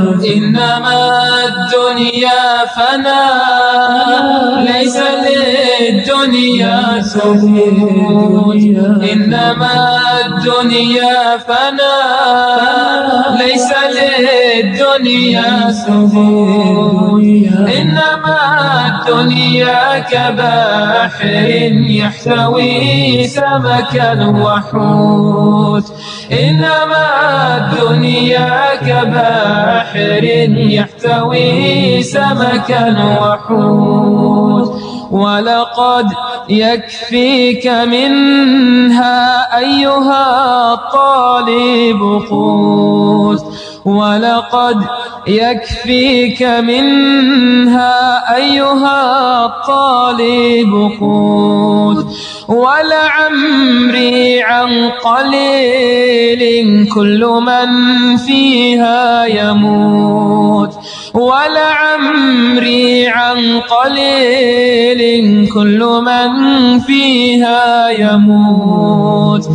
إنما الدنيا فنا ليس للدنيا ثبوت إنما الدنيا فنا ليس للدنيا ثبوت إنما الدنيا كبحر يحتوي سمكا وحوت. إنما الدنيا كبحر يحتوي سمكا وحوت ولقد يكفيك منها أيها الطالب قوت ولقد يكفيك منها أيها الطالب قوت. ولعمري عن قليل كل من فيها يموت. ولعمري عن قليل كل من فيها يموت.